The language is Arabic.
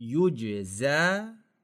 يجزى